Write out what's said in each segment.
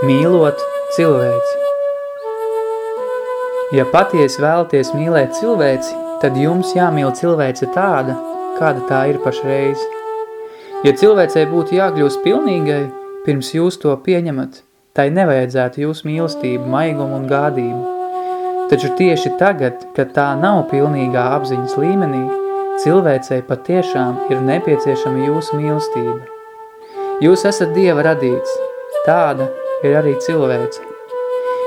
Mīlot cilvēci. Ja patiesi vēlaties mīlēt cilvēci, tad jums jāmīl cilvēce tāda, kāda tā ir pašreiz. Ja cilvēcei būtu jākļūst pilnīgai, pirms jūs to pieņemat, tai nevajadzētu jūs mīlestību, maigumu un gādību. Taču tieši tagad, kad tā nav pilnīgā apziņas līmenī, cilvēcei patiešām ir nepieciešama jūsu mīlestība. Jūs esat Dieva radīts, tāda ir arī cilvēce.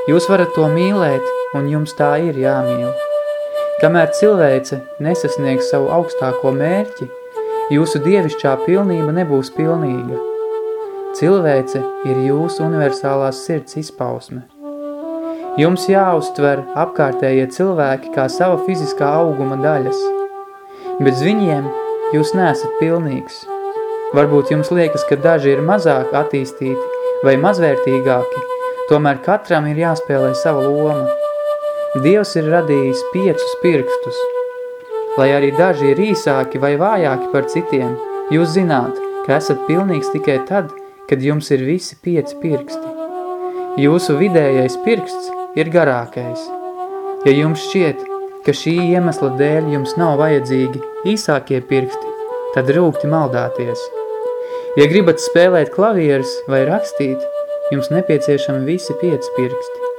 Jūs varat to mīlēt, un jums tā ir jāmīl. Kamēr cilvēce nesasniegs savu augstāko mērķi, jūsu dievišķā pilnība nebūs pilnīga. Cilvēce ir jūsu universālās sirds izpausme. Jums jāuztver apkārtējie cilvēki kā sava fiziskā auguma daļas. Bez viņiem jūs nesat pilnīgs. Varbūt jums liekas, ka daži ir mazāk attīstīti vai mazvērtīgāki, tomēr katram ir jāspēlē sava loma. Dievs ir radījis piecus pirkstus. Lai arī daži ir īsāki vai vājāki par citiem, jūs zināt, ka esat pilnīgs tikai tad, kad jums ir visi pieci pirksti. Jūsu vidējais pirksts ir garākais. Ja jums šķiet, ka šī iemesla dēļ jums nav vajadzīgi īsākie pirksti, tad rūkti maldāties – Ja gribat spēlēt klavieres vai rakstīt, jums nepieciešami visi pieci pirksti.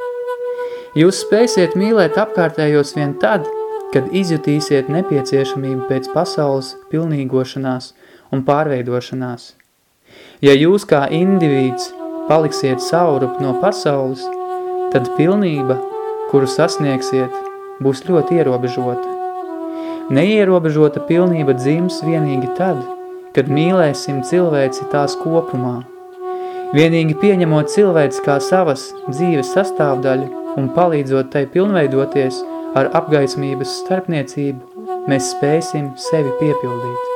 Jūs spēsiet mīlēt apkārtējos vien tad, kad izjutīsiet nepieciešamību pēc pasaules pilnīgošanās un pārveidošanās. Ja jūs kā indivīds paliksiet saurup no pasaules, tad pilnība, kuru sasniegsiet, būs ļoti ierobežota. Neierobežota pilnība dzims vienīgi tad, kad mīlēsim cilvēci tās kopumā. Vienīgi pieņemot cilvēci kā savas dzīves sastāvdaļu un palīdzot tai pilnveidoties ar apgaismības starpniecību, mēs spēsim sevi piepildīt.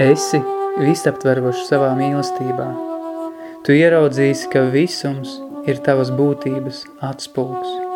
Esi visaptverošs savā mīlestībā. Tu ieraudzīsi, ka visums ir tavas būtības atspulgs.